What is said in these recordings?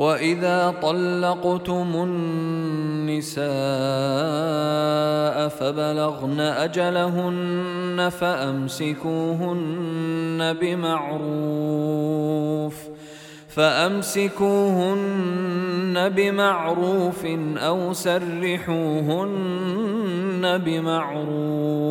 واذا طلقتم النساء فبلغن اجلهن فامسكوهن بمعروف فامسكوهن بمعروف أو سرحوهن بمعروف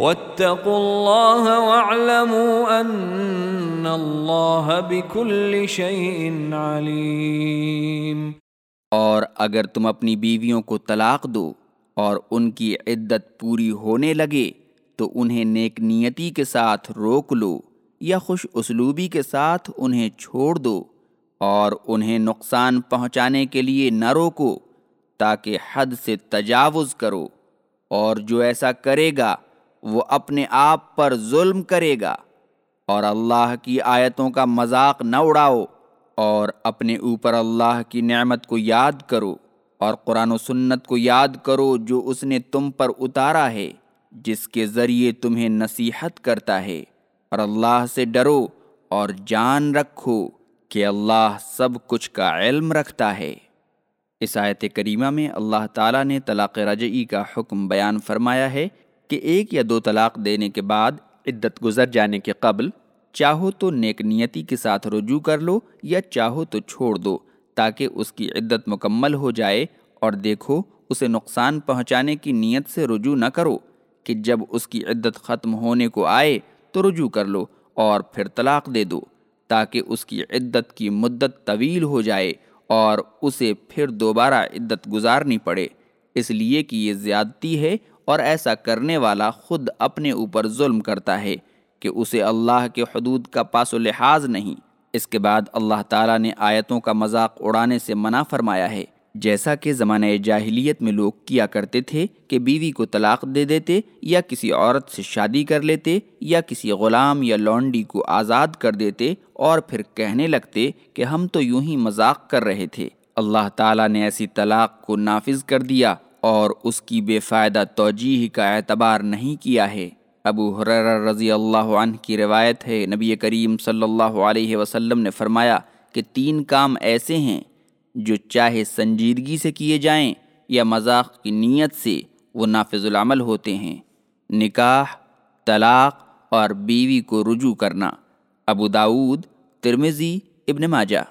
واتقوا الله واعلموا ان اللہ بكل شيء علیم اور اگر تم اپنی بیویوں کو طلاق دو اور ان کی عدت پوری ہونے لگے، تو انہیں نیک نیتی کے ساتھ روک لو یا خوش اسلوبی کے ساتھ انہیں چھوڑ دو اور انہیں نقصان پہنچانے کے لیے نہ روکو تاکہ حد سے تجاوز کرو اور جو ایسا کرے گا وہ اپنے آپ پر ظلم کرے گا اور اللہ کی آیتوں کا مذاق نہ اڑاؤ اور اپنے اوپر اللہ کی نعمت کو یاد کرو اور قرآن و سنت کو یاد کرو جو اس نے تم پر اتارا ہے، جس کے ذریعے تمہیں نصیحت کرتا ہے۔ اور اللہ سے ڈرو اور جان رکھو کہ اللہ سب کچھ کا علم رکھتا ہے۔ اس آیت کریمہ میں اللہ تعالیٰ نے طلاق رجعی کا حکم بیان فرمایا ہے کہ ایک یا دو طلاق دینے کے بعد عدت گزر جانے کے قبل چاہو تو نیک نیتی کے ساتھ رجوع کر لو یا چاہو تو چھوڑ دو تاکہ اس کی عدت مکمل ہو جائے اور دیکھو اسے نقصان پہنچانے کی نیت سے رجوع نہ کرو کہ جب اس کی عدت ختم ہونے کو آئے تو رجوع کر لو اور پھر طلاق دے دو تاکہ اس کی عدت کی مدت طویل ہو جائے اور اسے پھر دوبارہ عدت گزارنی پڑے اس لیے کہ یہ زیادتی ہے اور ایسا کرنے والا خود اپنے اوپر ظلم کرتا ہے کہ اسے اللہ کے حدود کا پاس و لحاظ نہیں۔ اس کے بعد اللہ تعالیٰ نے آیتوں کا مذاق اڑانے سے منع فرمایا ہے۔ جیسا کہ زمانہ جاہلیت میں لوگ کیا کرتے تھے کہ بیوی کو طلاق دے دیتے یا کسی عورت سے شادی کر لیتے یا کسی غلام یا لونڈی کو آزاد کر دیتے اور پھر کہنے لگتے کہ ہم تو یوں ہی مذاق کر رہے تھے۔ اللہ تعالیٰ نے ایسی طلاق کو نافذ کر دیا اور اس کی بے فائدہ توجیح کا اعتبار نہیں کیا ہے۔ ابو حرر رضی اللہ عنہ کی روایت ہے، نبی کریم صلی اللہ علیہ وسلم نے فرمایا کہ تین کام ایسے ہیں جو چاہے سنجیدگی سے کیے جائیں یا مذاق کی نیت سے وہ نافذ العمل ہوتے ہیں۔ نکاح، طلاق اور بیوی کو رجوع کرنا۔ ابو داود ترمزی ابن ماجہ۔